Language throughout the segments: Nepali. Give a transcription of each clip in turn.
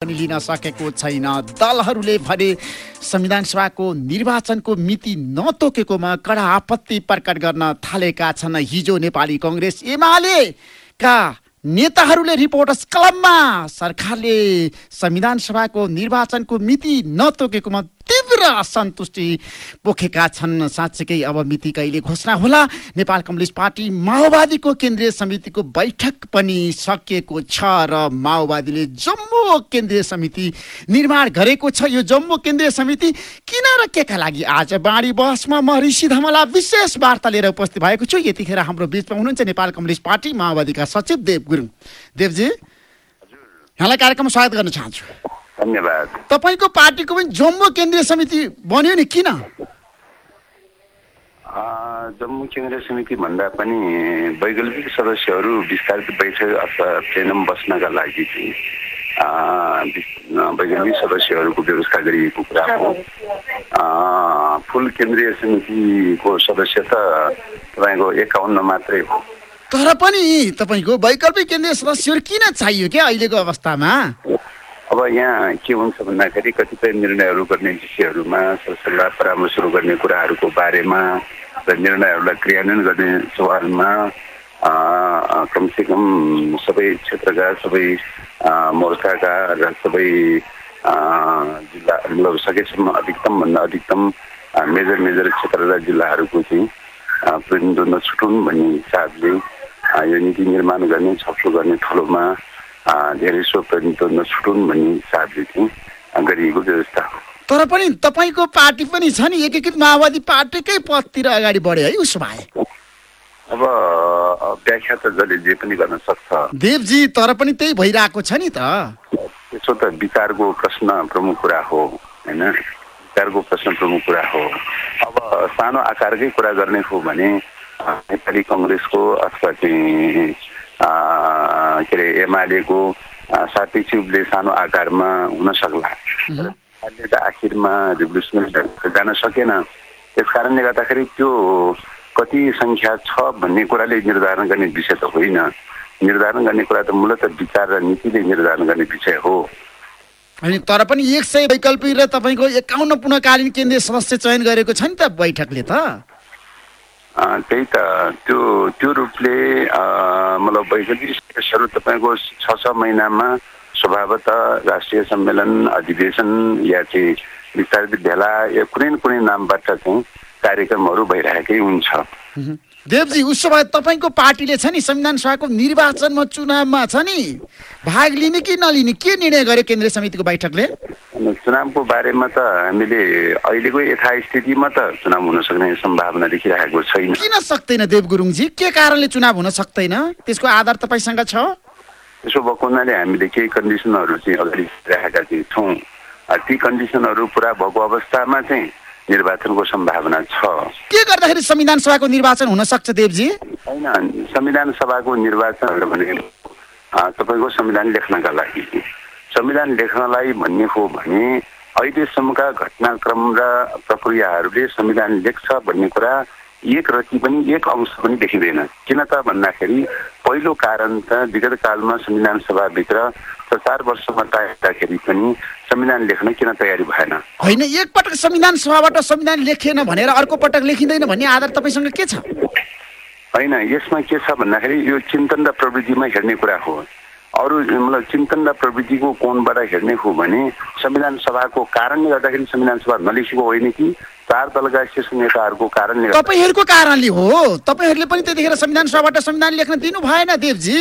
पनि लिन सकेको छैन। दलहरूले भने संविधान सभाको निर्वाचनको मिति नतोकेकोमा कडा आपत्ति प्रकट गर्न थालेका छन्। हिजो नेपाली कङ्ग्रेस एमालेका नेताहरूले रिपोर्टर्स कलममा सरकारले संविधान सभाको निर्वाचनको मिति नतोकेकोमा तीव्र असन्तुष्टि पोखेका छन्। साँच्चीकै अब मिति कहिले घोषणा होला? नेपाल कम्युनिस्ट पार्टी माओवादीको केन्द्रीय समितिको बैठक पनि सकिएको छ र माओवादीले जम्मू केन्द्रीय समिति निर्माण गरेको छ। यो जम्मू केन्द्रीय समिति किन र केका लागि आज बाढी बहसमा म ऋषि धमला विशेष वार्ता लिएर उपस्थित भएको छु। यतिखेर हाम्रो बिचमा हुनुहुन्छ नेपाल कम्युनिस्ट पार्टी माओवादीका सचिव देव गुरुङ देवजी यहाँलाई कार्यक्रममा स्वागत गर्न चाहन्छु। धन्यवाद। तपाईँको पार्टीको पनि जम्मू केन्द्रीय समिति बन्यो नि किन? जम्मू केन्द्रीय समिति भन्दा पनि वैकल्पिक सदस्यहरू विस्तारित बैठक अथवा प्लेनम बस्नका लागि चाहिँ वैकल्पिक सदस्यहरूको व्यवस्था गरिएको कुरा हो। फुल केन्द्रीय समितिको सदस्य त तपाईँको एकाउन्न मात्रै हो। तर पनि तपाईँको वैकल्पिक केन्द्रीय सदस्यहरू किन चाहियो क्या अहिलेको अवस्थामा? अब यहाँ के हुन्छ भन्दाखेरि कतिपय निर्णयहरू गर्ने विषयहरूमा सरसल्लाह परामर्शहरू गर्ने कुराहरूको बारेमा र निर्णयहरूलाई क्रियान्वयन गर्ने सवालमा कमसेकम सबै क्षेत्रका सबै मोर्चाका र सबै जिल्ला मतलब सकेसम्म अधिकतमभन्दा अधिकतम मेजर मेजर क्षेत्र र जिल्लाहरूको चाहिँ प्रतिनिधित्व नछुटुन् भन्ने हिसाबले यो नीति निर्माण गर्ने छलफल गर्ने ठुलोमा धेरै सो प्रतिनिधित्व नछुटुन् भन्ने हिसाबले चाहिँ गरिएको व्यवस्था हो। तर पनि तपाईँको पार्टी पनि छ नि एकीकृत माओवादी पार्टीकै पथतिर अगाडि बढ्यो है उसो भए। अब व्याख्या त जसले जे पनि गर्न सक्छ। देवजी तर पनि त्यही भइरहेको छ नि त। त्यसो त विचारको प्रश्न प्रमुख कुरा हो होइन? विचारको प्रश्न प्रमुख कुरा हो। अब सानो आकारकै कुरा गर्ने हो भने नेपाली कङ्ग्रेसको अथवा चाहिँ के अरे एमालेको सापेक्ष रूपले सानो आकारमा हुन सक्ला। अहिले त आखिरमा रिभोल्युसनरी जान सकेन। त्यस कारणले गर्दाखेरि त्यो कति सङ्ख्या छ भन्ने कुराले निर्धारण गर्ने विषय त होइन। निर्धारण गर्ने कुरा त मूलत विचार र नीतिले निर्धारण गर्ने विषय हो। अनि तर पनि एक सय वैकल्पिक र तपाईँको एकाउन्न पुनकालीन केन्द्रीय सदस्य चयन गरेको छ नि त बैठकले त। त्यही त त्यो त्यो रूपले मतलब वैकल्पिक सदस्यहरू तपाईँको छ छ महिनामा स्वभावतः राष्ट्रिय सम्मेलन अधिवेशन या चाहिँ विस्तारित भेला या कुनै न कुनै नामबाट चाहिँ कार्यक्रमहरू भइरहेकै हुन्छ। देवजी उसो भए तपाईँको पार्टीले छ नि संविधान सभाको निर्वाचनमा चुनावमा छ नि भाग लिने कि नलिने के निर्णय गर्यो केन्द्रीय समितिको बैठकले? चुनावको बारेमा त हामीले अहिलेको यथास्थितिमा त चुनाव हुन सक्ने सम्भावना देखिरहेको छैन। किन सक्दैन देव गुरुङजी के कारणले चुनाव हुन सक्दैन? त्यसको आधार तपाईँसँग छ? त्यसो भएको हुनाले हामीले केही कन्डिसनहरू चाहिँ अगाडि राखेका चाहिँ छौँ। ती कन्डिसनहरू पुरा भएको अवस्थामा चाहिँ निर्वाचनको सम्भावना छ। के गर्दाखेरि संविधान सभाको निर्वाचन हुन सक्छ देवजी? होइन संविधान सभाको निर्वाचन भनेको तपाईँको संविधान लेख्नका लागि। संविधान लेख्नलाई भन्ने हो भने अहिलेसम्मका घटनाक्रम र प्रक्रियाहरूले संविधान लेख्छ भन्ने कुरा एक रति पनि एक अंश पनि देखिँदैन। किन त भन्दाखेरि पहिलो कारण त विगत कालमा संविधान सभाभित्र चार वर्षमा टाइदाखेरि पनि संविधान लेख्न किन तयारी भएन? होइन एकपटक संविधान सभाबाट संविधान लेखिएन भनेर अर्को पटक लेखिँदैन भन्ने आधार तपाईँसँग के छ? होइन यसमा के छ भन्दाखेरि यो चिन्तन र प्रविधिमा हेर्ने कुरा हो। अरू मतलब चिन्तन र प्रविधिको कोणबाट हेर्ने हो भने संविधान सभाको कारणले गर्दाखेरि संविधान सभा नलेखेको होइन कि? चार दलका शीर्ष नेताहरूको कारणले तपाईँहरूको कारणले हो। तपाईँहरूले पनि त्यतिखेर संविधान सभाबाट संविधान लेख्न दिनु भएन देवजी।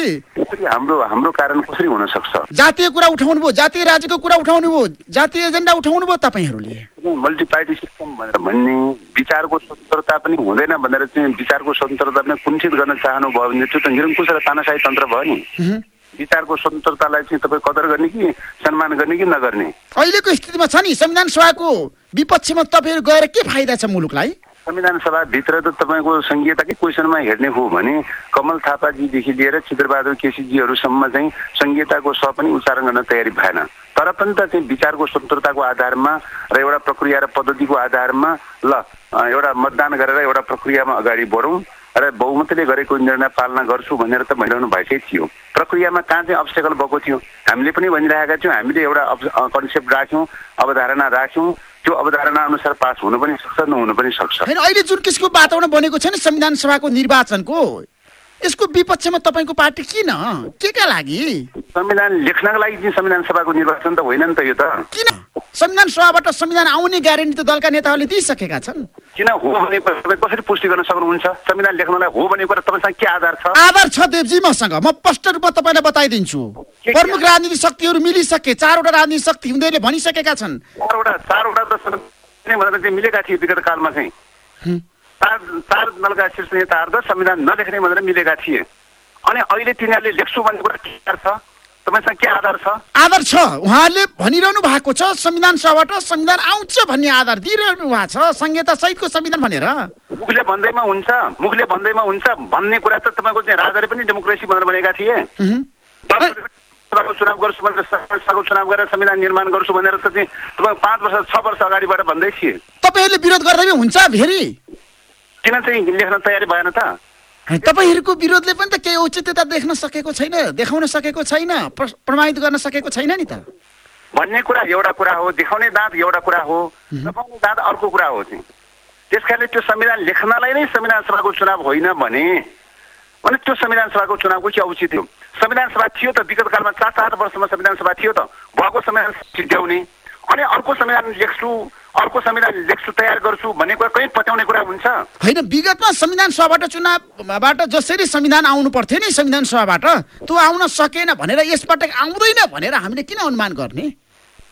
हाम्रो हाम्रो कारण कसरी हुन सक्छ जातीय कुरा उठाउनु भयो जातीय राज्यको कुरा उठाउनु भयो जातीय एजेन्डा उठाउनु भयो तपाईँहरूले। मल्टी पार्टी सिस्टम भनेर भन्ने विचारको स्वतन्त्रता पनि हुँदैन भनेर चाहिँ विचारको स्वतन्त्रता पनि कुण्ठित गर्न चाहनु भयो भने त्यो त निरङ्कुश र तानाशाही तन्त्र भयो नि। विचारको स्वतन्त्रतालाई चाहिँ तपाईँ कदर गर्ने कि सम्मान गर्ने कि नगर्ने? अहिलेको स्थितिमा छ नि संविधान सभाको विपक्षमा तपाईँहरू गएर के फाइदा छ मुलुकलाई? संविधान सभाभित्र त तपाईँको सङ्घीयताकै क्वेसनमा हेर्ने हो भने कमल थापाजीदेखि लिएर चित्रबहादुर केसीजीहरूसम्म चाहिँ सङ्घीयताको स पनि उच्चारण गर्न तयारी भएन। तर पनि त चाहिँ विचारको स्वतन्त्रताको आधारमा र एउटा प्रक्रिया र पद्धतिको आधारमा ल एउटा मतदान गरेर एउटा प्रक्रियामा अगाडि बढौँ। र बहुमतले गरेको निर्णय पालना गर्छु भनेर त भनिरहनु भएकै थियो। प्रक्रियामा कहाँ चाहिँ अब्स्टेकल भएको थियो? हामीले पनि भनिरहेका थियौँ हामीले एउटा कन्सेप्ट राख्यौँ अवधारणा राख्यौँ। त्यो अवधारणा अनुसार पास हुनु पनि सक्छ नहुनु पनि सक्छ। अहिले जुन किसिमको वातावरण बनेको छ नि संविधान सभाको निर्वाचनको। यसको विपक्षमा तपाईँको पार्टी किन? के का लागि? संविधान लेख्नको लागि संविधान सभाको निर्वाचन त होइन नि त यो त। किन? संविधान सभाबाट संविधान आउने ग्यारेन्टी त दलका नेताहरूले दिइसकेका छन्। किन हो भने तपाईँ कसरी पुष्टि गर्न सक्नुहुन्छ? संविधान लेख्नलाई हो भने कुरा तपाईँसँग के आधार छ? आधार छ देवजी मसँग। म स्पष्ट रूपमा तपाईँलाई बताइदिन्छु? प्रमुख राजनीतिक शक्तिहरू मिलिसके चारवटा राजनीतिक शक्ति उनीहरूले भनिसकेका छन्। चारवटा चारवटा त मिलेका थिए विगत कालमा चाहिँ। चार चार दलका शीर्ष नेताहरू त संविधान नलेख्ने भनेर मिलेका थिए। अनि अहिले तिनीहरूले लेख्छु भन्ने कुरा के छ? तपाईँसँग के आधार छ? आधार छ। उहाँहरूले भनिरहनु भएको छ संविधान सभाबाट संविधान आउँछ भन्ने आधार दिइरहनु भएको छ। संहिता सहितको संविधान भनेर। मुखले भन्दैमा हुन्छ मुखले भन्दैमा हुन्छ भन्ने कुरा त तपाईँको चाहिँ राजाले पनि डेमोक्रेसी भनेर भनेका थिए। चुनाव गर्छु भनेर सभाको चुनाव गरेर संविधान निर्माण गर्छु भनेर त चाहिँ तपाईँ पाँच वर्ष छ वर्ष अगाडिबाट भन्दै थिए। तपाईँहरूले विरोध गर्दा हुन्छ फेरि। किन चाहिँ लेख्न तयारी भएन त? तपाईँहरूको विरोधले पनि त केही औचित्यता देख्न सकेको छैन देखाउन सकेको छैन प्र- प्रमाणित गर्न सकेको छैन नि त। भन्ने कुरा एउटा कुरा हो देखाउने दाँत एउटा कुरा हो देखाउने दाँत अर्को कुरा हो चाहिँ। त्यस कारणले त्यो संविधान लेख्नलाई नै संविधान सभाको चुनाव होइन भने भने त्यो संविधान सभाको चुनावको के औचित्य हो। संविधान सभा थियो त विगत कालमा चार चार वर्षमा संविधान सभा थियो त भएको संविधान सिद्ध्याउने अनि अर्को संविधान लेख्छु अर्को संविधान लेख्छु तयार गर्छु भन्ने कुरा कहीँ पत्याउने कुरा हुन्छ? होइन विगतमा संविधान सभाबाट चुनावबाट जसरी संविधान आउनु पर्थ्यो नि संविधान सभाबाट त्यो आउन सकेन भनेर यसपटक आउँदैन भनेर हामीले किन अनुमान गर्ने?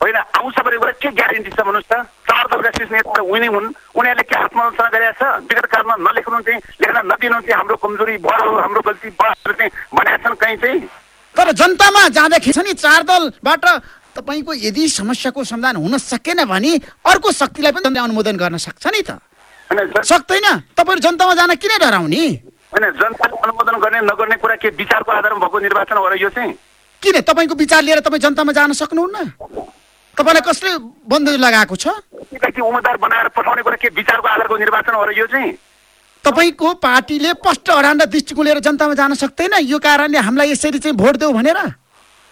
होइन आउँछ भने कुरा के ग्यारेन्टी छ भन्नुहोस् त चार दलका शीर्ष नेता उनी हुन् उनीहरूले के आत्मरक्षा गरेका छ? विगत कालमा नलेख्नु चाहिँ लेख्न नदिनु चाहिँ हाम्रो कमजोरी बढो हाम्रो गल्ती बढो चाहिँ भनेका छन् कहीँ चाहिँ? तर जनतामा जाँदाखेरि छ नि चार दलबाट तपाईँको यदि समस्याको समाधान हुन सकेन भने अर्को शक्तिलाई पनि अनुमोदन गर्न सक्छ नि त। सक्दैन? तपाईँहरू जनतामा जान किन डराउने? होइन जनताले अनुमोदन गर्ने नगर्ने कुरा के? विचारको आधारमा भएको निर्वाचन हो र यो चाहिँ? किन? तपाईँको विचार लिएर तपाईँ जनतामा जान सक्नुहुन्न? तपाईँलाई कसले बन्देज लगाएको छ? उम्मेद्वार बनाएर पठाउने कुरा के? विचारको आधारको निर्वाचन हो र यो चाहिँ? तपाईँको पार्टीले स्पष्ट अडान र दृष्टिकोण लिएर जनतामा जान सक्दैन। यो कारणले हामीलाई यसरी चाहिँ भोट देऊ भनेर।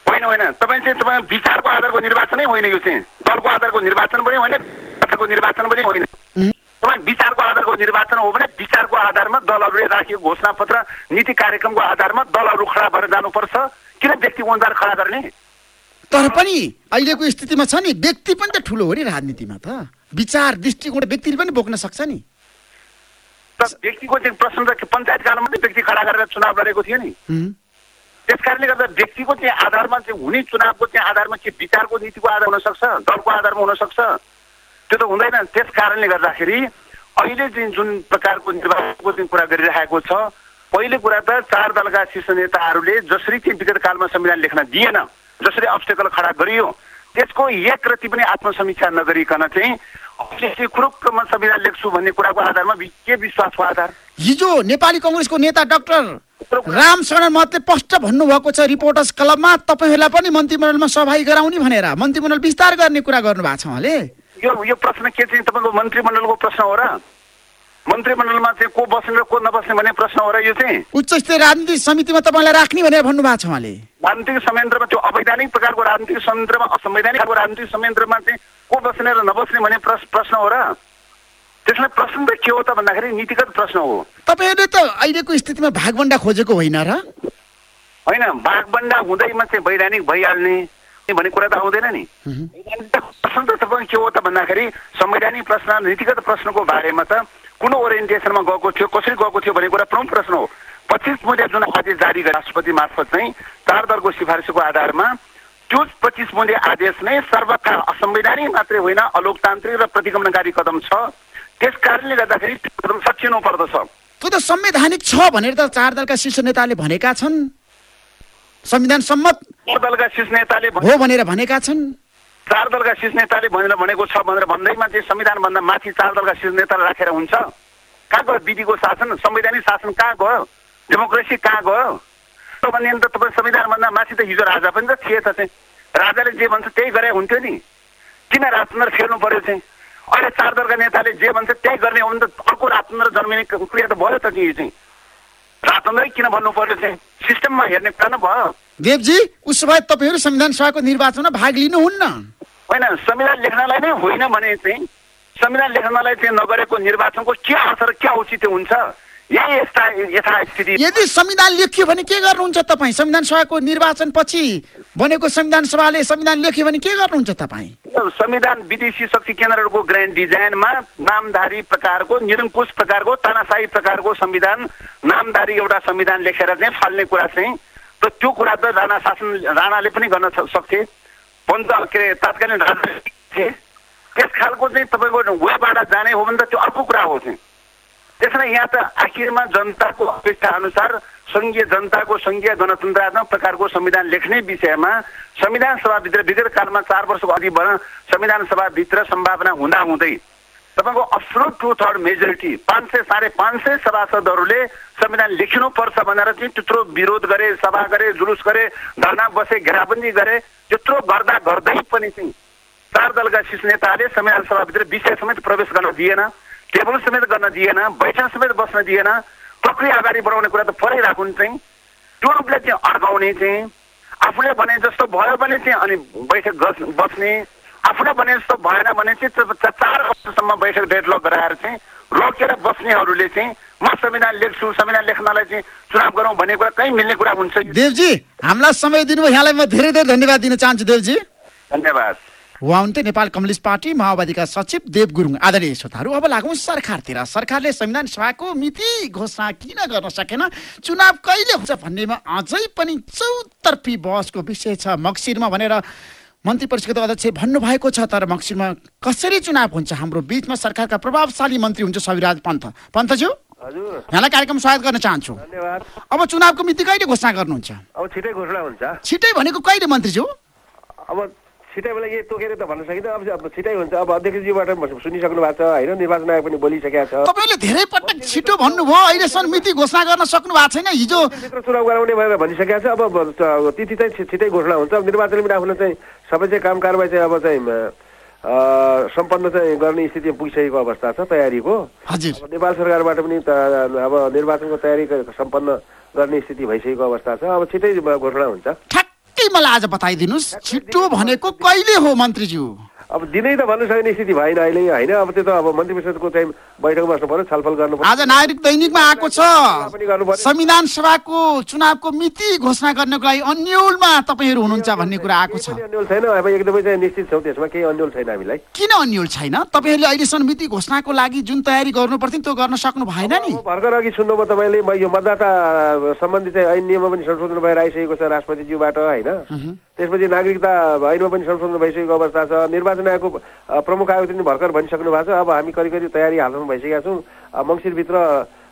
होइन होइन। तपाईँ चाहिँ तपाईँ विचारको आधारको निर्वाचनै होइन यो चाहिँ। दलको आधारको निर्वाचन पनि होइन आधारको निर्वाचन पनि होइन। तपाईँ विचारको आधारको निर्वाचन हो भने विचारको आधारमा दलहरूले राखेको घोषणा पत्र नीति कार्यक्रमको आधारमा दलहरू खडा भएर जानुपर्छ। किन व्यक्ति उम्मेद्वार खडा गर्ने? तर पनि अहिलेको स्थितिमा छ नि व्यक्ति पनि त ठुलो हो नि राजनीतिमा त। विचार दृष्टिकोण व्यक्तिले पनि बोक्न सक्छ नि। व्यक्तिको चाहिँ प्रश्न त पञ्चायत कालमा पनि व्यक्ति खडा गरेर चुनाव लडेको थियो नि। त्यस कारणले गर्दा व्यक्तिको चाहिँ आधारमा चाहिँ हुने चुनावको चाहिँ आधारमा के विचारको नीतिको आधार हुनसक्छ दलको आधारमा हुनसक्छ। त्यो त हुँदैन। त्यस कारणले गर्दाखेरि अहिले चाहिँ जुन प्रकारको निर्वाचनको चाहिँ कुरा गरिरहेको छ पहिलो कुरा त चार दलका शीर्ष नेताहरूले जसरी चाहिँ विगत कालमा संविधान लेख्न दिएन जसरी अब्स्टेकल खडा गरियो त्यसको एक रति पनि आत्मसमीक्षा नगरिकन चाहिँ खुरुक्कमा संविधान लेख्छु भन्ने कुराको आधारमा के विश्वासको आधार। हिजो नेपाली कङ्ग्रेसको नेता डाक्टर रामशरण महतले स्पष्ट भन्नुभएको छ रिपोर्टर्स क्लबमा तपाईँहरूलाई पनि मन्त्रीमण्डलमा सहभागी गराउने भनेर। मन्त्रीमण्डल विस्तार गर्ने कुरा गर्नुभएको छ उहाँले। यो यो प्रश्न के चाहिँ तपाईँको मन्त्रीमण्डलको प्रश्न हो र? मन्त्रीमण्डलमा चाहिँ को बस्ने र को नबस्ने भन्ने प्रश्न हो र यो चाहिँ। उच्च स्तरीय राजनीतिक समितिमा तपाईँलाई राख्ने भनेर भन्नुभएको छ उहाँले। राजनीतिक संयन्त्रमा त्यो अवैधानिक प्रकारको राजनीतिक संयन्त्रमा असंवैधानिक राजनीतिक संयन्त्रमा चाहिँ को बस्ने र नबस्ने भन्ने प्रश्न हो र त्यसमा प्रश्न त के हो त भन्दाखेरि नीतिगत प्रश्न हो। तपाईँहरूले त अहिलेको स्थितिमा भागभन्डा खोजेको होइन र? होइन बाघबन्डा हुँदैमा चाहिँ वैधानिक भइहाल्ने भन्ने कुरा त आउँदैन नि। प्रश्न त तपाईँ के हो त भन्दाखेरि संवैधानिक प्रश्न नीतिगत प्रश्नको बारेमा त कुन ओरिएन्टेसनमा गएको थियो कसरी गएको थियो भन्ने कुरा प्रमुख प्रश्न हो। पच्चिस मूल्य जुन आदेश जारी गरे राष्ट्रपति मार्फत चाहिँ चार दलको सिफारिसको आधारमा त्यो पच्चिस मूल्य आदेश नै सर्वकार असंवैधानिक मात्रै होइन अलोकतान्त्रिक र प्रतिगमनकारी कदम छ। त्यस कारणले गर्दाखेरि त्यो कदम सचिनु पर्दछ। त्यो त संवैधानिक छ भनेर त चार दलका शीर्ष नेताले भनेका छन्। संविधान सम्मत चार दलका शीर्ष नेताले हो भनेर भनेका छन्। चार दलका शीर्ष नेताले भनेर भनेको छ भनेर भन्दैमा चाहिँ संविधानभन्दा माथि चार दलका शीर्ष नेतालाई राखेर हुन्छ। कहाँ गयो विधिको शासन? संवैधानिक शासन कहाँ गयो? डेमोक्रेसी कहाँ गयो? भन्ने त तपाईँ संविधानभन्दा माथि त हिजो राजा पनि त थिए त चाहिँ। राजाले जे भन्छ त्यही गरे हुन्थ्यो नि। किन राजतन्त्र फेर्नु पर्यो चाहिँ? अहिले चार दलका नेताले जे भन्छ त्यही गर्ने हो भने त अर्को राजतन्त्र जन्मिने क्रिया त भयो त यो चाहिँ। स्वतन्त्रै किन भन्नु पर्यो चाहिँ? सिस्टममा हेर्ने कुरा न भयो। देवजी उसो भए तपाईँहरू संविधान सभाको निर्वाचनमा भाग लिनुहुन्न। होइन संविधान लेख्नलाई नै होइन भने चाहिँ संविधान लेख्नलाई चाहिँ नगरेको निर्वाचनको के अर्थ र के औचित्य हुन्छ? यही यस्ता यथास्थिति यदि संविधान लेखियो भने के गर्नुहुन्छ तपाईँ? संविधान सभाको निर्वाचन पछि बनेको संविधान सभाले संविधान लेख्यो भने के गर्नुहुन्छ तपाईँ? संविधान विदेशी शक्ति केन्द्रहरूको ग्रान्ड डिजाइनमा नामधारी प्रकारको निरङ्कुश प्रकारको तानाशाही प्रकारको संविधान नामधारी एउटा संविधान लेखेर चाहिँ फाल्ने कुरा चाहिँ र त्यो कुरा त राणा शासन राणाले पनि गर्न सक्थे। पञ्च के अरे तत्कालीन राजा थिए त्यस खालको चाहिँ तपाईँको वेबाट जाने हो भने त त्यो अर्को कुरा हो चाहिँ त्यसलाई यहाँ त आखिरमा जनताको अपेक्षा अनुसार सङ्घीय जनताको सङ्घीय गणतन्त्रात्मक प्रकारको संविधान लेख्ने विषयमा संविधान सभाभित्र विगत कालमा चार वर्षको अघि संविधान सभाभित्र सम्भावना हुँदाहुँदै तपाईँको अब्सोल्युट टु थर्ड मेजोरिटी पाँच सय साढे पाँच सय सभासदहरूले संविधान लेखिनुपर्छ भनेर चाहिँ त्यत्रो विरोध गरे सभा गरे जुलुस गरे धरना बसे घेराबन्दी गरे त्यत्रो गर्दा गर्दै पनि चाहिँ चार दलका शीर्ष नेताले संविधान सभाभित्र विषय समेत प्रवेश गर्न दिएन टेबल समेत गर्न दिएन बैठक समेत बस्न दिएन प्रक्रिया अगाडि बढाउने कुरा त पराइरहेको हुन्छ चाहिँ। त्यो रूपले चाहिँ अड्काउने चाहिँ आफूले भने जस्तो भयो भने चाहिँ अनि बैठक बस्ने आफूले भने जस्तो भएन भने चाहिँ चार वर्षसम्म बैठक डेडलक गराएर चाहिँ रोकेर बस्नेहरूले चाहिँ म संविधान लेख्छु संविधान लेख्नलाई चाहिँ चुनाव गरौँ भन्ने कुरा कहीँ मिल्ने कुरा हुन्छ। देवजी हामीलाई समय दिनुभयो। यहाँलाई म धेरै धेरै धन्यवाद दिन चाहन्छु देवजी। धन्यवाद। उहाँ हुन्थे नेपाल कम्युनिस्ट पार्टी माओवादीका सचिव देव गुरुङ आदरणीय श्रोताहरू अब लागौँ सरकारतिर। सरकारले संविधान सभाको मिति घोषणा किन गर्न सकेन? चुनाव कहिले हुन्छ भन्नेमा अझै पनि चौतर्फी बहसको विषय छ मक्सिरमा भनेर मन्त्री परिषदको अध्यक्ष भन्नुभएको छ तर मक्सिरमा कसरी चुनाव हुन्छ? हाम्रो बिचमा सरकारका प्रभावशाली मन्त्री हुन्छ सविराज पन्थ पन्थज्यू यहाँलाई कार्यक्रम स्वागत गर्न चाहन्छु। अब चुनावको मिति कहिले घोषणा गर्नुहुन्छ? अब छिटै घोषणा हुन्छ। छिटै भनेको कहिले मन्त्रीज्यू? अब छिटै बेला यही तोकेर त भन्न सकिँदैन। अब अब छिटै हुन्छ अब अध्यक्षज्यूबाट सुनिसक्नु भएको छ होइन? निर्वाचन आयोग पनि बोलिसकेको छ। तपाईँले धेरै पटक छिटो भन्नुभयो अहिलेसम्म मिति घोषणा गर्न सक्नु भएको छैन हिजो चुनाव गराउने भनेर भनिसकेको छ। अब तिथि चाहिँ छिटै घोषणा हुन्छ। अब निर्वाचनले पनि आफूलाई चाहिँ सबै चाहिँ काम कारवाही चाहिँ अब चाहिँ सम्पन्न चाहिँ गर्ने स्थितिमा पुगिसकेको अवस्था छ तयारीको। हजुर। नेपाल सरकारबाट पनि अब निर्वाचनको तयारी सम्पन्न गर्ने स्थिति भइसकेको अवस्था छ। अब छिटै घोषणा हुन्छ। ठ्याक्कै मलाई आज बताइदिनुहोस् छिटो भनेको कहिले हो मन्त्रीज्यू? अब दिनै त भन्न सक्ने स्थिति भएन अहिले होइन? अब त्यो त अब मन्त्री परिषदको चाहिँ बैठक बस्नु पर्यो छलफल गर्नु पर्यो। आज नागरिक दैनिकमा आएको छ। संविधान सभाको चुनावको मिति घोषणा गर्नको लागि अन्यलमा तपाईँहरू हुनुहुन्छ भन्ने कुरा आएको छ। अन्यल छैन। अब एकदमै चाहिँ निश्चित छौँ त्यसमा केही अन्यल छैन हामीलाई। किन अन्यल छैन? तपाईँहरूले अहिलेसम्म मिति घोषणाको लागि जुन तयारी गर्नु पर्थ्यो नि त्यो गर्न सक्नु भएन नि। भर्खर अघि सुन्नुभयो तपाईँले यो मतदाता सम्बन्धी चाहिँ ऐन नियममा पनि संशोधन भएर आइसकेको छ राष्ट्रपतिज्यूबाट होइन? त्यसपछि नागरिकता ऐनमा पनि संशोधन भइसकेको अवस्था छ निर्वाचन अ, प्रमुख आयुक्त पनि भर्खर भनिसक्नु भएको छ। अब हामी करिब करिब तयारी हाल्नु भइसकेका छौँ। मङ्सिरभित्र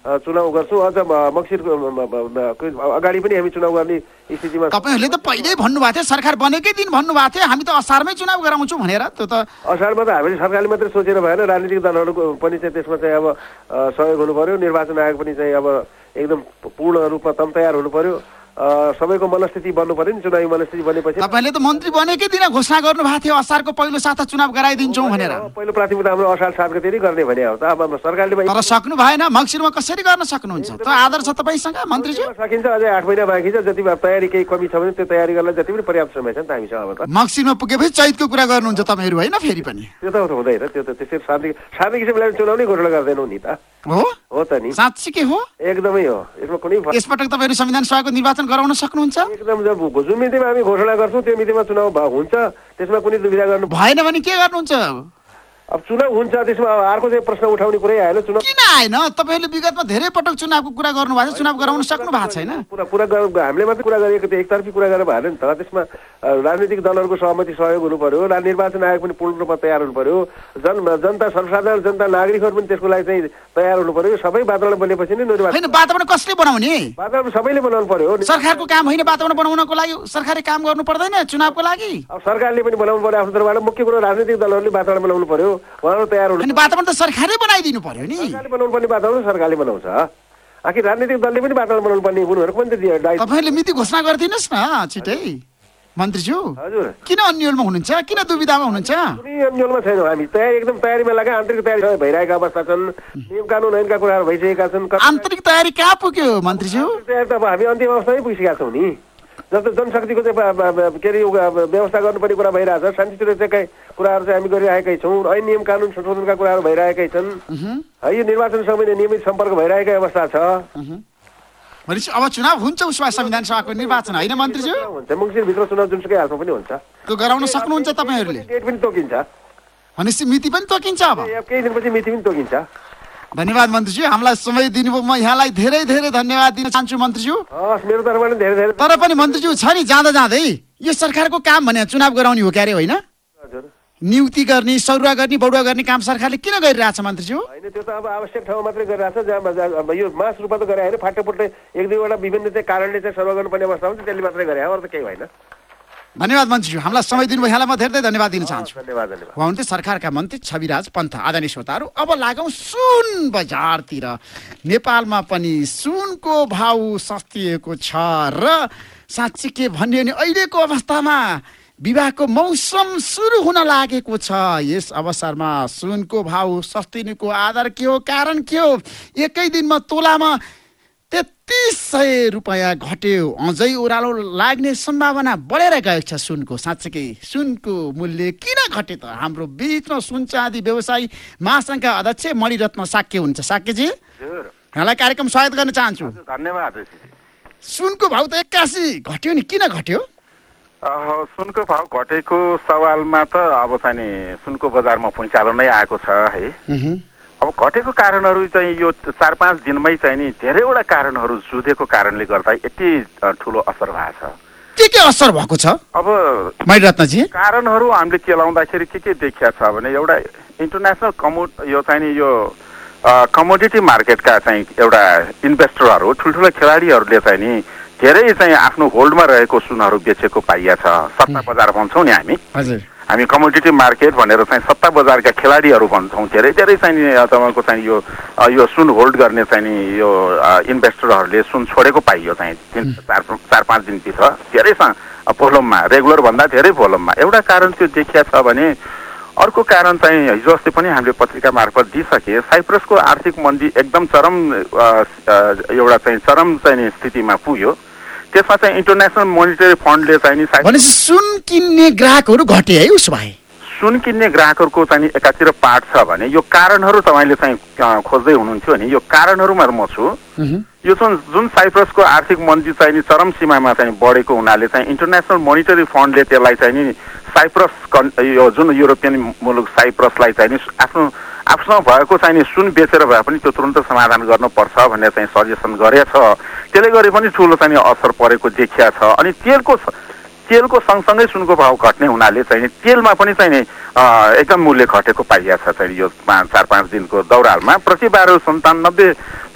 चुनाव गर्छौँ। अझ म- मङ्सिरको म- म- म- अगाडि पनि हामी चुनाव गर्ने स्थितिमा तपाईँहरूले त पहिल्यै भन्नुभएको थियो सरकार बनेकै दिन भन्नुभएको थियो। हामी त असारमै चुनाव गराउँछौँ भनेर। त्यो त असारमा त हामीले सरकारले मात्रै सोचेर भएन। राजनीतिक दलहरूको पनि चाहिँ त्यसमा चाहिँ अब सहयोग हुनु पर्यो। निर्वाचन आयोग पनि चाहिँ अब एकदम पूर्ण रूपमा तम तयार हुनु पर्यो। सबैको मनस्थिति बन्नु पर्यो नि चुनावी मनस्थिति बनेपछि। तपाईँहरूले त मन्त्री बनेकै दिन घोषणा गर्नु भएको थियो असारको पहिलो साता चुनाव गराइदिन्छौँ भनेर। पहिलो प्राथमिकता हाम्रो असार सात गते नै गर्ने भने हो त। अब सरकारले तर सक्नु भएन मङ्सिरमा कसरी गर्न सक्नुहुन्छ? त आदर छ तपाईँसँग मन्त्रीज्यू सकिन्छ अझै आठ महिना बाँकी छ जति तयारी केही कमी छ भने त्यो तयारी गर्न जति पनि पर्याप्त समय छ नि त हामीसँग अब त। मक्सिरमा पुगेपछि चैतको कुरा गर्नुहुन्छ तपाईँहरू होइन फेरि पनि? त्यो त हुँदैन त्यो त त्यसरी शान्ति शान्ति किसिमले चुनाव नै घोषणा गर्दैनौँ नि त। हो? हो त नि। साँच्ची के हो? एकदमै हो यसमा कुनै यसपटक तपाईँहरू संविधान सभाको निर्वाचन गराउन सक्नुहुन्छ? जुन मितिमा हामी घोषणा गर्छौँ त्यो मितिमा चुनाव हुन्छ। त्यसमा कुनै दुविधा गर्नु भएन भने के गर्नुहुन्छ? अब चुनाव हुन्छ त्यसमा अब अर्को चाहिँ प्रश्न उठाउने कुरै आएन चुनाव किन आएन? तपाईँहरूले विगतमा धेरै पटक चुनावको कुरा गर्नु भएको छ चुनाव गराउन सक्नु भएको छैन। पुरा पुरा गर- हामीले मात्रै कुरा गरेको त्यो एकतर्फी कुरा गरेर भएन नि त। त्यसमा राजनीतिक दलहरूको सहमति सहयोग हुनु पर्यो र निर्वाचन आयोग पनि पूर्ण रूपमा तयार हुनु पर्यो। जन जनता सर्वसाधारण जनता नागरिकहरू पनि त्यसको लागि चाहिँ तयार हुनु पर्यो। सबै वातावरण बनेपछि नै निर्वाचन होइन वातावरण कसले बनाउने? वातावरण सबैले बनाउनु पर्यो। सरकारको काम होइन वातावरण बनाउनको लागि। सरकारले काम गर्नु पर्दैन चुनावको लागि। अब सरकारले पनि बनाउनु पर्यो आफ्नो तर्फबाट। मुख्य कुरो राजनीतिक दलहरूले वातावरण बनाउनु पर्यो। उहाँहरू तयार हुनु वातावरण त सरकारले बनाइदिनु पर्यो नि। सरकारले बनाउनु पर्ने वातावरण सरकारले बनाउँछ। आखिर राजनीतिक दलले पनि वातावरण बनाउनु पर्ने गुरुहरू पनि त तपाईँहरूले मिति घोषणा गरिदिनुहोस् न छिटै। मन्त्रीज्यू हजुर। किन अन्यलमा हुनुहुन्छ? किन दुविधामा हुनुहुन्छ? कुनै अन्यलमा छैनौँ। हामी तयारी एकदम तयारीमा लाग्यो आन्तरिक तयारी भइरहेका अवस्था छन्। नियम कानुन ऐनका कुराहरू भइसकेका छन्। आन्तरिक तयारी कहाँ पुग्यो मन्त्रीज्यू? तयारी त अब हामी अन्तिम अवस्थामै पुगिसकेका छौँ नि। जस्तो जनशक्तिको चाहिँ के अरे यो व्यवस्था गर्नुपर्ने कुरा भइरहेछ। शान्ति सुरक्षाकै कुराहरू चाहिँ हामी गरिरहेकै छौँ ऐन नियम कानुन संशोधनका कुराहरू भइरहेकै छन्। है यो निर्वाचन समय नियमित सम्पर्क भइरहेकै अवस्था छ। भनेपछि अब चुनाव हुन्छ उसमा संविधान सभाको निर्वाचन होइन मन्त्रीज्यू? हुन्छ मङ्सिरभित्र चुनाव जुनसुकै हालमा पनि हुन्छ। त्यो गराउन सक्नुहुन्छ तपाईँहरूले? डेट पनि तोकिन्छ। भनेपछि मिति पनि तोकिन्छ अब केही दिनपछि मिति पनि तोकिन्छ। धन्यवाद मन्त्रीज्यू हामीलाई समय दिनुभयो। म यहाँलाई धेरै धेरै धन्यवाद दिन चाहन्छु मन्त्रीज्यू मेरो तर्फबाट धेरै धेरै तर पनि मन्त्रीज्यू छ नि जाँदा जाँदै। यो सरकारको काम भने चुनाव गराउने हो क्यारे होइन? हजुर। नियुक्ति गर्ने सरुवा गर्ने बढुवा गर्ने काम सरकारले किन गरिरहेछ मन्त्रीज्यू होइन त्यो त अब आवश्यक ठाउँमा मात्रै गरिरहेको छ जहाँ यो मास रूपमा त गरे होइन। फाटोपुट्टै एक दुईवटा विभिन्न चाहिँ कारणले चाहिँ सर्व गर्नुपर्ने अवस्था हुन्छ त्यसले मात्रै गरे। अरू त केही होइन। धन्यवाद मन्त्रीज्यू। हामीलाई समय दिनुभयो यहाँलाई म धेरै धन्यवाद दिन चाहन्छु। धन्यवाद धन्यवाद। उहाँले सरकारका मन्त्री छविराज पन्थ आदरणीय श्रोताहरू। अब लागौँ सुन बजारतिर। नेपालमा पनि सुनको भाउ सस्तिएको छ र साँच्ची के भन्यो भने अहिलेको अवस्थामा विवाहको मौसम सुरु हुन लागेको छ। यस अवसरमा सुनको भाउ सस्तिनुको आधार के हो कारण के हो? एकै दिनमा तोलामा तेत्तिस सय रुपियाँ घट्यो। अझै ओह्रालो लाग्ने सम्भावना बढेर गएको छ सुनको साँच्चीकै। सुनको मूल्य किन घटे त? हाम्रो बिचमा सुन चाँदी व्यवसायी महासङ्घका अध्यक्ष मणिरत्न साक्य हुन्छ साक्यजी? यहाँलाई कार्यक्रम स्वागत गर्न चाहन्छु। धन्यवाद। सुनको भाउ त एक्कासी। घट्यो नि किन घट्यो? सुनको भाउ घटेको सवालमा त अब चाहिँ सुनको बजारमा भुइँचालो नै आएको छ है। अब घटेको कारणहरू चाहिँ यो चार पाँच दिनमै चाहिँ नि धेरैवटा कारणहरू जुधेको कारणले गर्दा यति ठुलो असर भएको छ। के के असर भएको छ? अब कारणहरू हामीले केलाउँदाखेरि के के देखिया छ भने एउटा इन्टरनेसनल कमो यो चाहिँ नि यो कमोडिटी मार्केटका चाहिँ एउटा इन्भेस्टरहरू ठुल्ठुलो खेलाडीहरूले चाहिँ नि धेरै चाहिँ आफ्नो होल्डमा रहेको सुनहरू बेचेको पाइया छ। सट्टा बजार भन्छौँ नि हामी। हजुर। हामी कमोडिटी मार्केट भनेर चाहिँ सत्ता बजारका खेलाडीहरू भन्छौँ धेरै धेरै चाहिँ तपाईँको चाहिँ यो यो सुन होल्ड गर्ने चाहिँ नि यो इन्भेस्टरहरूले सुन छोडेको पाइयो चाहिँ तिन चार चार पाँच दिनभित्र धेरै सा- भोलुममा रेगुलर भन्दा धेरै भोलुममा एउटा कारण त्यो देखिया छ भने अर्को कारण चाहिँ हिजो अस्ति पनि हामीले पत्रिका मार्फत दिइसके साइप्रसको आर्थिक मन्दी एकदम चरम एउटा चाहिँ चरम चाहिँ स्थितिमा पुग्यो। त्यसमा चाहिँ इन्टरनेसनल मोनिटरी फन्डले चाहिँ भनेपछि सुन किन्ने ग्राहकहरू घटे है उसो भए। सुन किन्ने ग्राहकहरूको चाहिँ एकातिर पाठ छ भने यो कारणहरू तपाईँले चाहिँ खोज्दै हुनुहुन्थ्यो नि। यो कारणहरूमा म छु। यो जुन जुन साइप्रसको आर्थिक मन्दी चाहिँ नि चरम सीमामा चाहिँ बढेको हुनाले चाहिँ इन्टरनेसनल मोनिटरी फन्डले त्यसलाई चाहिँ नि साइप्रस यो जुन युरोपियन मुलुक साइप्रसलाई चाहिँ नि आफ्नो आफूसँग भएको चाहिँ नि सुन बेचेर भए पनि त्यो तुरन्त समाधान गर्नुपर्छ भनेर चाहिँ सजेसन गरेछ। त्यसले गरे पनि ठुलो चाहिँ असर परेको देखिया छ। अनि तेलको तेलको सँगसँगै सुनको भाउ घट्ने हुनाले चाहिँ तेलमा पनि चाहिँ एकदम मूल्य घटेको पाइया छ चाहिँ यो पाँच चार पाँच दिनको दौरालमा। प्रति ब्यारल सन्तानब्बे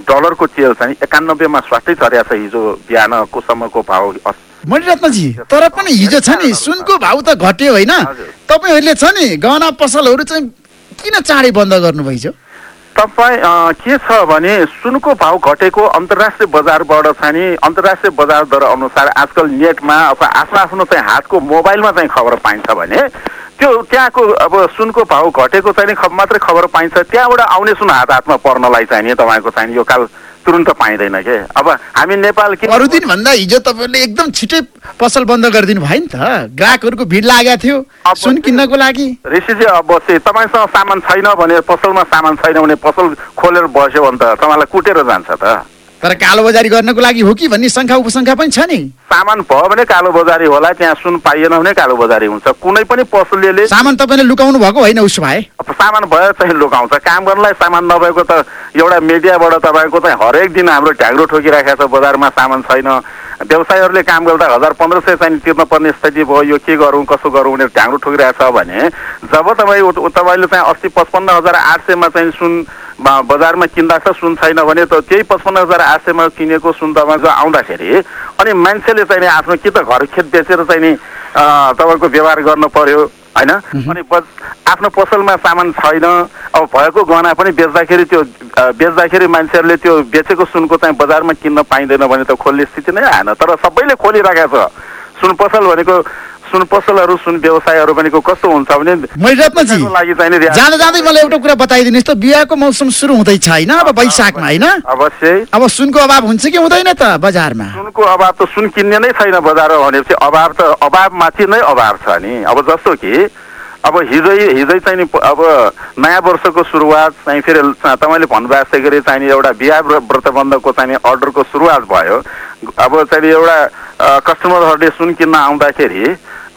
डलरको तेल चाहिँ एकानब्बेमा स्वाटै चढेको छ। हिजो बिहानको सम्मको भाउ अस- मणिरत्नजी तर पनि हिजो छ नि सुनको भाउ त घट्यो होइन। तपाईँहरूले छ नि गहना पसलहरू चाहिँ किन चाँडै बन्द गर्नुभएछ? तपाईँ के छ भने सुनको भाउ घटेको अन्तर्राष्ट्रिय बजारबाट चाहिँ नि अन्तर्राष्ट्रिय बजार दर अनुसार आजकल नेटमा अथवा आफ्नो आफ्नो चाहिँ हातको मोबाइलमा चाहिँ खबर पाइन्छ भने त्यो त्यहाँको अब सुनको भाउ घटेको चाहिँ नि मात्रै खबर पाइन्छ। त्यहाँबाट आउने सुन हात हातमा पर्नलाई चाहिँ नि तपाईँको चाहिँ यो काल तुरुन्त पाइँदैन के? अब हामी नेपाल के अरू दिन भन्दा हिजो तपाईँहरूले एकदम छिटै पसल बन्द गरिदिनु भयो नि त। ग्राहकहरूको भिड लागेको थियो। सुन किन्नको लागि। ऋषिजी अब चाहिँ तपाईँसँग सामान छैन भने पसलमा सामान छैन भने पसल खोलेर बस्यो भने त तपाईँलाई कुटेर जान्छ त। तर कालोबजारी गर्नको लागि हो कि भन्ने शङ्का उपशङ्का पनि छ नि। सामान भयो भने कालो बजारी होला त्यहाँ सुन पाइएन भने कालो बजारी हुन्छ। कुनै पनि पसलेले सामान तपाईँले लुकाउनु भएको होइन उसो भए। अब सामान भयो चाहिँ लुकाउँछ। काम गर्नलाई सामान नभएको त एउटा मिडियाबाट तपाईँको चाहिँ हरेक दिन हाम्रो ढ्याङ्ग्रो ठोकिराखेको छ बजारमा सामान छैन। व्यवसायीहरूले काम गर्दा हजार पन्ध्र सय चाहिँ तिर्न पर्ने स्थिति भयो यो के गरौँ कसो गरौँ भनेर ढ्याङ्ग्रो ठोकिरहेको छ भने जब तपाईँ तपाईँले चाहिँ अस्ति पचपन्न हजार आठ सयमा चाहिँ सुन बजारमा किन्दा छ सुन छैन भने त त्यही पचपन्न हजार आठ सयमा किनेको सुन तपाईँको आउँदाखेरि अनि मान्छेले चाहिँ नि आफ्नो कि त घर खेत बेचेर चाहिँ नि तपाईँको व्यवहार गर्नु पर्यो होइन? अनि आफ्नो पसलमा सामान छैन अब भएको गहना पनि बेच्दाखेरि त्यो बेच्दाखेरि मान्छेहरूले त्यो बेचेको सुनको चाहिँ बजारमा किन्न पाइँदैन भने त खोल्ने स्थिति नै आएन। तर सबैले खोलिरहेको छ। सुन पसल भनेको सुन पसलहरू सुन व्यवसायहरू भनेको कस्तो हुन्छ भने लागि चाहिँ जाँदा जाँदै मलाई एउटा कुरा बताइदिनुहोस् त बिहाको मौसम सुरु हुँदैछ होइन अब वैशाखमा होइन? अवश्य। अब सुनको अभाव हुन्छ कि हुँदैन त बजारमा? सुनको अभाव त सुन किन्ने नै छैन बजारमा भनेपछि अभाव त अभावमाथि नै अभाव छ नि। अब जस्तो कि अब हिजै हिजै चाहिँ नि अब नयाँ वर्षको सुरुवात चाहिँ फेरि तपाईँले भन्नुभएको जस्तै गरी चाहिँ नि एउटा बिहा व्र- व्रतबन्धको चाहिँ नि अर्डरको सुरुवात भयो। अब चाहिँ एउटा कस्टमरहरूले सुन किन्न आउँदाखेरि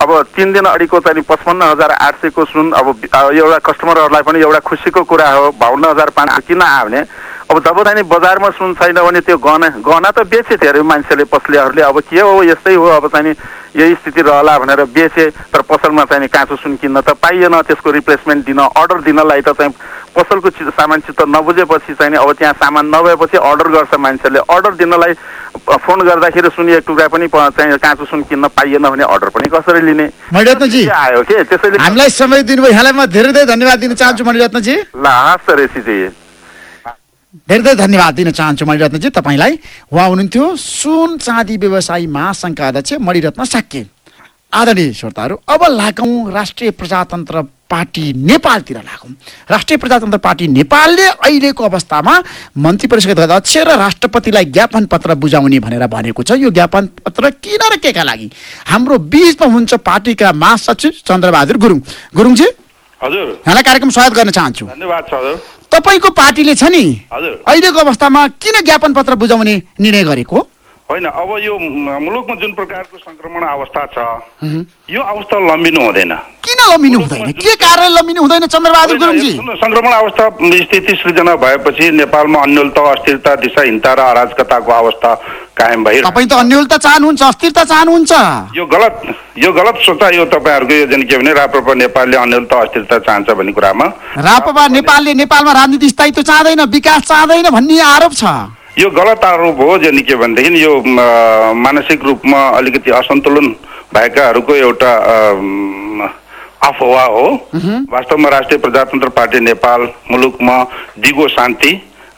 अब तिन दिन अगाडिको चाहिँ पचपन्न हजार आठ सयको सुन अब एउटा कस्टमरहरूलाई पनि एउटा खुसीको कुरा हो बाहन्न हजार पाँच किन आयो भने अब जब चाहिँ बजारमा सुन छैन भने त्यो गहना गहना त बेचे धेरै मान्छेले पसलेहरूले। अब के हो यस्तै हो अब चाहिँ यही स्थिति रहला भनेर बेचे तर पसलमा चाहिँ काँचो सुन किन्न त पाइएन। त्यसको रिप्लेसमेन्ट दिन अर्डर दिनलाई त चाहिँ पसलको चिज सामान चित्त नबुझेपछि चाहिँ नि अब त्यहाँ सामान नभएपछि अर्डर गर्छ मान्छेले अर्डर दिनलाई फोन गर्दाखेरि सुन एक टुक्रा पनि चाहिँ काँचो सुन किन्न पाइएन भने अर्डर पनि कसरी लिने? आयो के? त्यसैले हामीलाई समय दिनुभयो। यहाँलाई म धेरै धेरै धन्यवाद दिन चाहन्छु मणिरत्नजी। ल हाँस रेसीजी धेरै धेरै धन्यवाद दिन चाहन्छु मणिरत्नजी तपाईँलाई। उहाँ हुनुहुन्थ्यो सुन चाँदी व्यवसायी महासङ्घका अध्यक्ष मणिरत्न साक्य आदरणीय श्रोताहरू अब लागौँ राष्ट्रिय प्रजातन्त्र पार्टी नेपालतिर लागौँ। राष्ट्रिय प्रजातन्त्र पार्टी नेपालले अहिलेको अवस्थामा मन्त्री परिषदका अध्यक्ष र राष्ट्रपतिलाई ज्ञापन पत्र बुझाउने भनेर भनेको छ। यो ज्ञापन पत्र किन र केका लागि? हाम्रो बिचमा हुन्छ पार्टीका महासचिव चन्द्रबहादुर गुरुङ। गुरुङजी हजुर। यहाँलाई कार्यक्रम स्वागत गर्न चाहन्छु। धन्यवाद तपाईँको पार्टीले छ नि। अहिलेको अवस्थामा किन ज्ञापन पत्र बुझाउने निर्णय गरेको? होइन अब यो मुलुकमा जुन प्रकारको संक्रमण अवस्था छ यो अवस्था लम्बिनु हुँदैन। किन लम्बिनु हुँदैन? के कारण लम्बिनु हुँदैन चन्द्रबहादुर गुरुङजी? सुन्नु, संक्रमण अवस्था स्थिति सृजना भएपछि नेपालमा अन्यलता अस्थिरता दिशाहीनता र अराजकताको अवस्था कायम भइरह तपाईँ त अन्यलता चाहनुहुन्छ अस्थिरता चाहनुहुन्छ। यो गलत यो गलत सोचा यो तपाईँहरूको यो जुन के भने राप्रपा नेपालले अन्यलता अस्थिरता चाहन्छ भन्ने कुरामा रापपा नेपालले नेपालमा राजनीति स्थायित्व चाहँदैन विकास चाहँदैन भन्ने आरोप छ। यो गलत आरोप हो जुन के भनेदेखि यो मानसिक रूपमा अलिकति असन्तुलन भएकाहरूको एउटा अफवाह हो। वास्तवमा राष्ट्रिय प्रजातन्त्र पार्टी नेपाल मुलुकमा दिगो शान्ति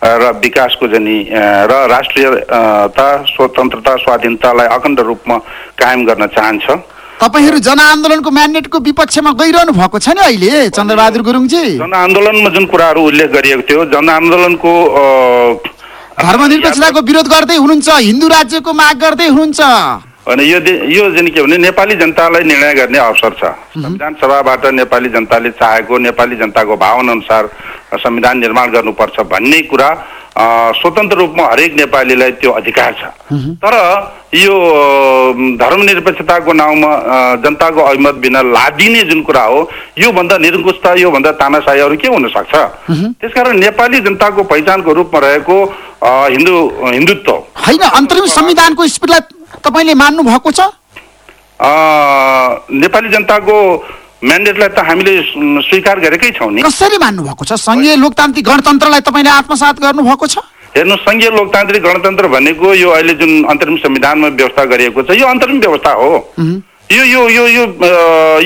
र विकासको जनी र राष्ट्रियता स्वतन्त्रता स्वाधीनतालाई अखण्ड रूपमा कायम गर्न चाहन्छ। तपाईँहरू जनआन्दोलनको म्यान्डेटको विपक्षमा गइरहनु भएको छ नि अहिले चन्द्रबहादुर गुरुङजी? जनआन्दोलनमा जुन कुराहरू उल्लेख गरिएको थियो जनआन्दोलनको धर्मनिरपेक्षताको विरोध गर्दै हुनुहुन्छ हिन्दू राज्यको माग गर्दै हुनुहुन्छ। अनि यो यो जुन के भने नेपाली जनतालाई निर्णय गर्ने अवसर छ। संविधान सभाबाट नेपाली जनताले चाहेको नेपाली जनताको भावना अनुसार संविधान निर्माण गर्नुपर्छ भन्ने कुरा स्वतन्त्र रूपमा हरेक नेपालीलाई त्यो अधिकार छ तर यो धर्मनिरपेक्षताको नाउँमा जनताको अभिमत बिना लादिने जुन कुरा हो योभन्दा निरङ्कुशता योभन्दा तानासाही अरू के हुन सक्छ त्यसकारण नेपाली जनताको पहिचानको रूपमा रहेको हिन्दू हिन्दुत्व होइन अन्तरिम संविधानको स्पिडलाई तपाईँले मान्नु भएको छ नेपाली जनताको म्यान्डेटलाई त हामीले स्वी- स्वीकार गरेकै छौँ नि। कसरी मान्नु भएको छ? सङ्घीय लोकतान्त्रिक गणतन्त्रलाई तपाईँले आत्मसात गर्नुभएको छ? हेर्नु सङ्घीय लोकतान्त्रिक गणतन्त्र भनेको यो अहिले जुन अन्तरिम संविधानमा व्यवस्था गरिएको छ यो अन्तरिम व्यवस्था हो। यो यो यो यो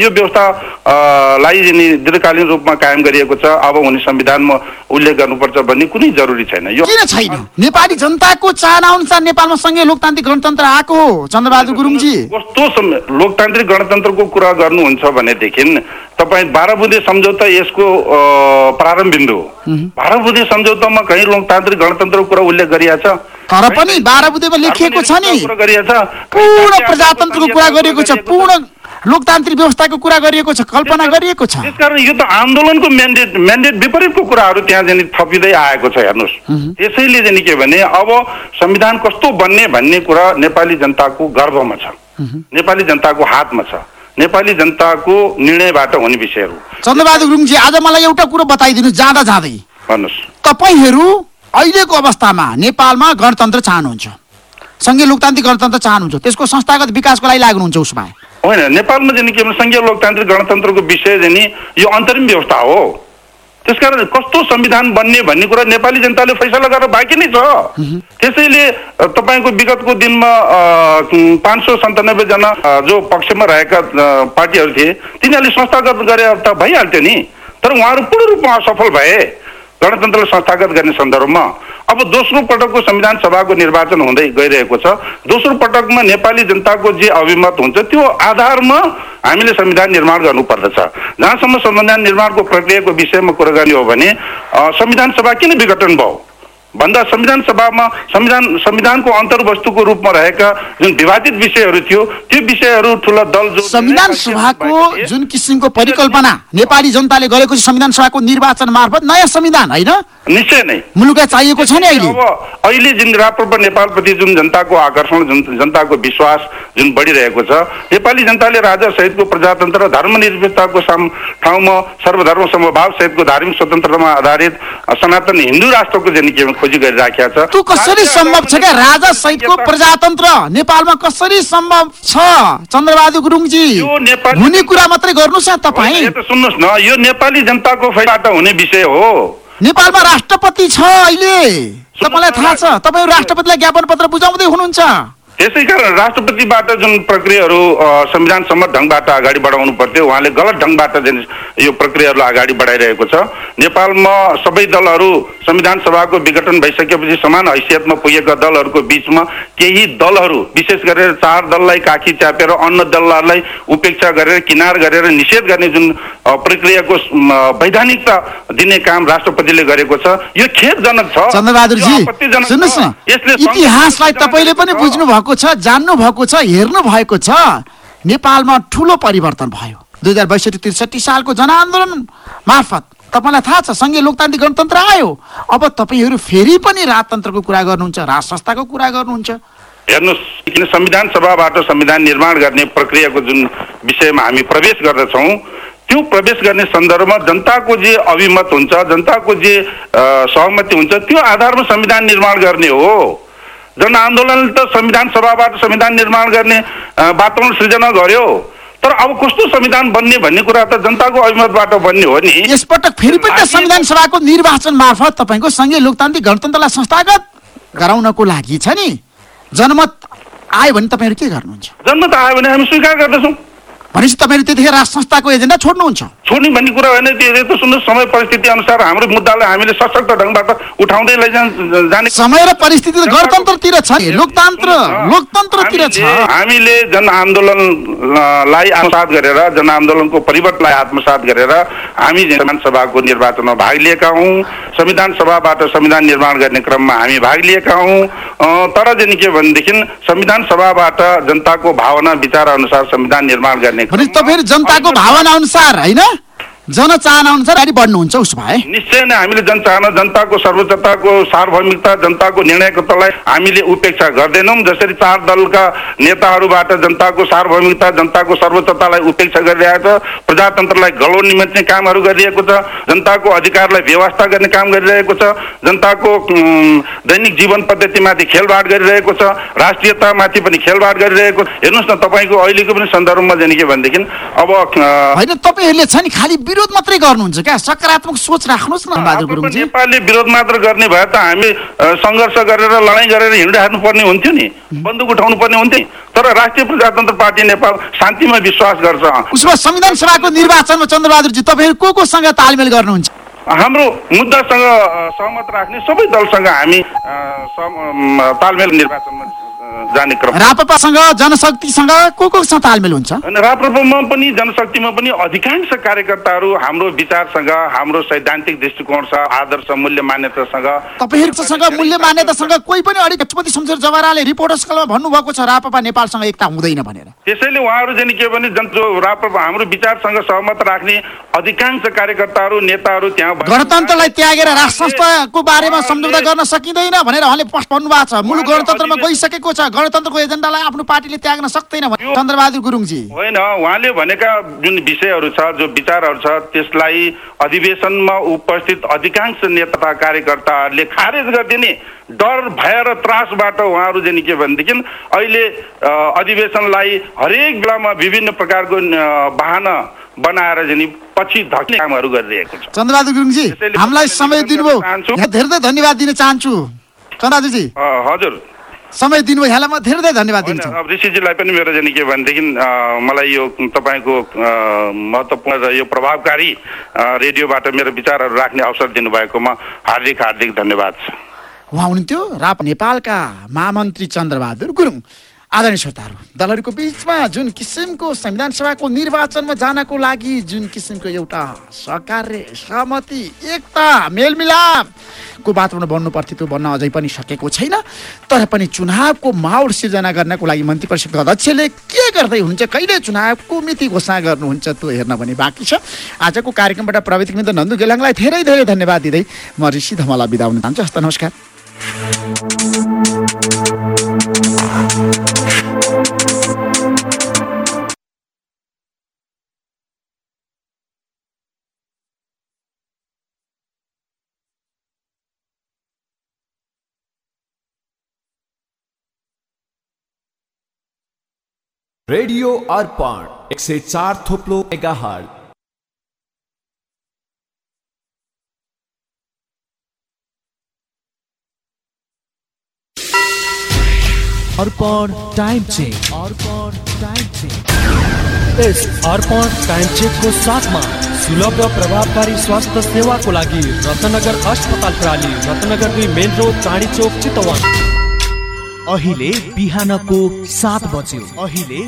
यो व्यवस्था अ, लाई नि दीर्घकालीन रूपमा कायम गरिएको छ अब हुने संविधानमा उल्लेख गर्नुपर्छ भन्ने कुनै जरुरी छैन। यो किन छैन? नेपाली जनताको चाहना अनुसार नेपालमा सङ्घीय लोकतान्त्रिक गणतन्त्र आएको हो चन्द्रबहादुर गुरुङजी। कस्तो लोकतान्त्रिक गणतन्त्रको कुरा गर्नुहुन्छ भनेदेखि तपाईँ बाह्र बुधे सम्झौता यसको प्रारम्भ बिन्दु हो। बाह्र बुधे सम्झौतामा कहीँ लोकतान्त्रिक गणतन्त्रको कुरा उल्लेख गरिएको छ? तर पनि बाह्र बुधेमा लेखिएको छ नि। पूर्ण प्रजातन्त्रको कुरा गरिएको छ पूर्ण लोकतान्त्रिक व्यवस्थाको कुरा गरिएको छ कल्पना गरिएको छ। त्यसकारण यो त आन्दोलनको म्यान्डेट म्यान्डेट विपरीतको कुराहरू त्यहाँ जाने थपिँदै आएको छ हेर्नुहोस्। त्यसैले जाने के भने अब संविधान कस्तो बन्ने भन्ने कुरा नेपाली जनताको गर्वमा छ। नेपाली जनताको हातमा छ। नेपाली जनताको निर्णयबाट हुने विषयहरू। चन्द्रबहादुर गुरुङजी आज मलाई एउटा कुरो बताइदिनु जाँदा जाँदै। भन्नुहोस्। तपाईँहरू अहिलेको अवस्थामा नेपालमा गणतन्त्र चाहनुहुन्छ। सङ्घीय लोकतान्त्रिक गणतन्त्र चाहनुहुन्छ। त्यसको संस्थागत विकासको लागि लाग्नुहुन्छ उसमा। होइन नेपालमा जाने के भने सङ्घीय लोकतान्त्रिक गणतन्त्रको विषय जाने यो अन्तरिम व्यवस्था हो। त्यसकारण कस्तो संविधान बन्ने भन्ने कुरा नेपाली जनताले फैसला गरेर बाँकी नै छ। त्यसैले तपाईँको विगतको दिनमा पाँच सौ सन्तानब्बेजना जो पक्षमा रहेका पार्टीहरू थिए तिनीहरूले संस्थागत गरे त भइहाल्थ्यो नि। तर उहाँहरू पूर्ण रूपमा असफल भए। गणतन्त्रलाई संस्थागत गर्ने सन्दर्भमा अब दोस्रो पटकको संविधान सभाको निर्वाचन हुँदै गइरहेको छ। दोस्रो पटकमा नेपाली जनताको जे अभिमत हुन्छ त्यो आधारमा हामीले संविधान निर्माण गर्नुपर्दछ। जहाँसम्म संविधान निर्माणको प्रक्रियाको विषयमा कुरा गर्ने हो भने संविधान सभा किन विघटन भयो? भन्दा संविधान सभामा संविधान संविधानको अन्तर्वस्तुको रूपमा रहेका जुन विवादित विषयहरू थियो त्यो विषयहरू ठुला दल जो संविधान सभाको जुन किसिमको परिकल्पना नेपाली जनताले गरेको संविधान सभाको निर्वाचन मार्फत नयाँ संविधान होइन? निश्चय नै। मुलुकलाई चाहिएको छ नि अहिले। अहिले जुन राप्रपा नेपालप्रति जुन जनताको आकर्षण जुन जनताको विश्वास जुन बढिरहेको छ नेपाली जनताले राजा सहितको प्रजातन्त्र र धर्मनिरपेक्षताको साम ठाउँमा सर्वधर्म समभाव सहितको धार्मिक स्वतन्त्रतामा आधारित सनातन हिन्दू राष्ट्रको जुन के खोजी गरिराखेका छ। त्यो कसरी सम्भव छ क्या? राजा सहितको प्रजातन्त्र नेपालमा कसरी सम्भव छ? चन्द्रबहादुर गुरुङजी हुने कुरा मात्रै गर्नुहोस् न तपाईँ। सुन्नुहोस् न यो नेपाली जनताको फैबाट हुने विषय हो। नेपालमा राष्ट्रपति छ अहिले। तपाईँलाई थाहा छ। तपाईँ राष्ट्रपतिलाई ज्ञापन पत्र बुझाउँदै हुनुहुन्छ। त्यसै कारण राष्ट्रपतिबाट जुन प्रक्रियाहरू अ, संविधान सम्मत ढङ्गबाट अगाडि बढाउनु पर्थ्यो उहाँले गलत ढङ्गबाट जुन यो प्रक्रियाहरूलाई अगाडि बढाइरहेको छ। नेपालमा सबै दलहरू संविधान सभाको विघटन भइसकेपछि समान हैसियतमा पुगेका दलहरूको बिचमा केही दलहरू विशेष गरेर चार दललाई काखी च्यापेर अन्य दलहरूलाई उपेक्षा गरेर किनार गरेर निषेध गर्ने जुन प्रक्रियाको वैधानिकता दिने काम राष्ट्रपतिले गरेको छ। यो खेदजनक छ। यसले इतिहासलाई तपाईँले पनि। बुझ्नु भएको छ जान्नु भएको छ हेर्नु भएको छ नेपालमा ठुलो परिवर्तन भयो। दुई हजार बैसठी त्रिसठी सालको जनआन्दोलन मार्फत तपाईँलाई थाहा छ सङ्घीय लोकतान्त्रिक गणतन्त्र आयो। अब तपाईँहरू फेरि पनि राजतन्त्रको कुरा गर्नुहुन्छ राज संस्थाको कुरा गर्नुहुन्छ। हेर्नुहोस् किन संविधान सभाबाट संविधान निर्माण गर्ने प्रक्रियाको जुन विषयमा हामी प्रवेश गर्दछौँ त्यो प्रवेश गर्ने सन्दर्भमा जनताको जे अभिमत हुन्छ जनताको जे सहमति हुन्छ त्यो आधारमा संविधान निर्माण गर्ने हो। जनआन्दोलनले त संविधान सभाबाट संविधान निर्माण गर्ने वातावरण सृजना गर्यो। तर अब कस्तो संविधान बन्ने भन्ने कुरा त जनताको अभिमतबाट बन्ने हो नि। यसपटक फेरि पनि त संविधान सभाको निर्वाचन मार्फत तपाईँको सङ्घीय लोकतान्त्रिक गणतन्त्रलाई संस्थागत गराउनको लागि छ नि। जनमत आयो भने तपाईँहरू के गर्नुहुन्छ? जन्म त आयो भने हामी स्वीकार गर्दछौँ। भनेपछि तपाईँहरू त्यतिखेर राज संस्थाको एजेन्डा छोड्नुहुन्छ। छोड्ने भन्ने कुरा होइन त्यो सुन्नुहोस् समय परिस्थिति अनुसार हाम्रो मुद्दालाई हामीले सशक्त ढङ्गबाट उठाउँदै लैजान जाने समय र परिस्थिति त गणतन्त्रतिर छ लोकतन्त्र लोकतन्त्रतिर छ। हामीले- जनआन्दोलनलाई आत्मसात गरेर जनआन्दोलनको परिवर्तनलाई आत्मसात गरेर हामी संविधान सभाको निर्वाचनमा भाग लिएका हौँ। संविधान सभाबाट संविधान निर्माण गर्ने क्रममा हामी भाग लिएका हौँ। तर चाहिँ के भनेदेखि संविधान सभाबाट जनताको भावना विचार अनुसार संविधान निर्माण गर्ने भनेपछि तपाईँहरू जनताको भावना अनुसार होइन? जनचाहना अनुसार अगाडि बढ्नुहुन्छ उसो भए। निश्चय नै हामीले जनचाहना जनताको सर्वोच्चताको सार्वभौमिकता जनताको निर्णयकर्तालाई हामीले उपेक्षा गर्दैनौँ। जसरी चार दलका नेताहरूबाट जनताको सार्वभौमिकता जनताको सर्वोच्चतालाई उपेक्षा गरिरहेको छ प्रजातन्त्रलाई गलो निम्त्ने कामहरू गरिरहेको छ जनताको अधिकारलाई व्यवस्था गर्ने काम गरिरहेको छ जनताको दैनिक जीवन पद्धतिमाथि खेलबाड गरिरहेको छ राष्ट्रियतामाथि पनि खेलबाड गरिरहेको हेर्नुहोस् न तपाईँको अहिलेको पनि सन्दर्भमा जाने के भनेदेखि अब होइन तपाईँहरूले छ नि खालि विरोध मात्रै गर्नुहुन्छ क्या? सकारात्मक सोच राख्नुहोस् न बहादुर अब गुरुङजी। नेपालले विरोध मात्र गर्ने भए त हामी सङ्घर्ष गरेर लडाइँ गरेर हिँडिराख्नु पर्ने हुन्थ्यो नि। बन्दुक उठाउनु पर्ने हुन्थ्यो। तर राष्ट्रिय प्रजातन्त्र पार्टी नेपाल शान्तिमा विश्वास गर्छ। उसो भए संविधान सभाको निर्वाचनमा चन्द्रबहादुरजी तपाईँहरू को कोसँग तालमेल गर्नुहुन्छ? हाम्रो मुद्दासँग सहमत राख्ने सबै दलसँग हामी तालमेल निर्वाचनमा जाने क्रम। जनशक्तिसँग को कोसँग तालमेल हुन्छ? राप्रपामा पनि जनशक्तिमा पनि अधिकांश कार्यकर्ताहरू हाम्रो विचारसँग हाम्रो सैद्धान्तिक दृष्टिकोण छ आदर्श मूल्य मान्यतासँग। तपाईँहरूसँग मूल्य मान्यतासँग कोही पनि अडिक राष्ट्रपति शमशेर जवाराले रिपोर्टर्स क्लबमा भन्नुभएको छ रापपा नेपालसँग एकता हुँदैन भनेर। त्यसैले उहाँहरू चाहिँ के भने जन जो राप्रपा हाम्रो विचारसँग सहमत राख्ने अधिकांश कार्यकर्ताहरू नेताहरू त्यहाँ गणतन्त्रलाई त्यागेर राष्ट्र संस्थाको बारेमा सम्झौता गर्न सकिँदैन भनेर उहाँले भन्नुभएको छ। मुलुक गणतन्त्रमा गइसकेको छ। गणतन्त्रको एजेन्डालाई आफ्नो पार्टीले त्याग्न सक्दैन भने चन्द्रबहादुर गुरुङजी। होइन उहाँले भनेका जुन विषयहरू छ जो विचारहरू छ त्यसलाई अधिवेशनमा उपस्थित अधिकांश नेता तथा कार्यकर्ताहरूले खारेज गरिदिने डर भय र त्रासबाट उहाँहरू चाहिँ के भनेदेखि अहिले अधिवेशनलाई हरेक बेलामा विभिन्न प्रकारको अ, बाहना बनाएर चाहिँ नि पछि धक्ने कामहरू गरिरहेको छ। चन्द्रबहादुर गुरुङजी हामीलाई समय दिनुभयो। धेरै धन्यवाद दिन चाहन्छु। चन्द्रबहादुरजी। हजुर। समय दिनुभयो यहाँलाई म धेरै धेरै धन्यवाद दिन्छु। अब ऋषिजीलाई पनि मेरो चाहिँ के भनेदेखि मलाई यो तपाईँको महत्त्वपूर्ण र यो प्रभावकारी रेडियोबाट मेरो विचारहरू राख्ने अवसर दिनुभएकोमा हार्दिक हार्दिक धन्यवाद। छ उहाँ हुनुहुन्थ्यो राप नेपालका महामन्त्री चन्द्रबहादुर गुरुङ। आदरणीय श्रोताहरू। दलहरूको बिचमा जुन किसिमको संविधान सभाको निर्वाचनमा जानको लागि जुन किसिमको एउटा सहकार्य सहमति एकता मेलमिलापको वातावरण बन्नु पर्थ्यो त्यो बन्न अझै पनि सकेको छैन। तर पनि चुनावको माहौल सिर्जना गर्नको लागि मन्त्री परिषदको अध्यक्षले के गर्दै हुनुहुन्छ कहिले चुनावको मिति घोषणा गर्नुहुन्छ त्यो हेर्न पनि बाँकी छ। आजको कार्यक्रमबाट प्रविधि मित्र नन्दु गेलाङलाई धेरै धेरै धन्यवाद दिँदै म ऋषि धमला बिदा हुन चाहन्छु। हस्त नमस्कार। रेडियो अर्पण एक सय चार थोप्लो Arpan time check. Arpan time check. यस अर्पण टाइम चेकको साथमा सुलभ र प्रभावकारी स्वास्थ्य सेवाको लागि रत्नगर अस्पताल प्रणाली रत्नगर दुई मेन रोड चाँडी चोक चितवन। अहिले बिहानको सात बज्यो। अहिले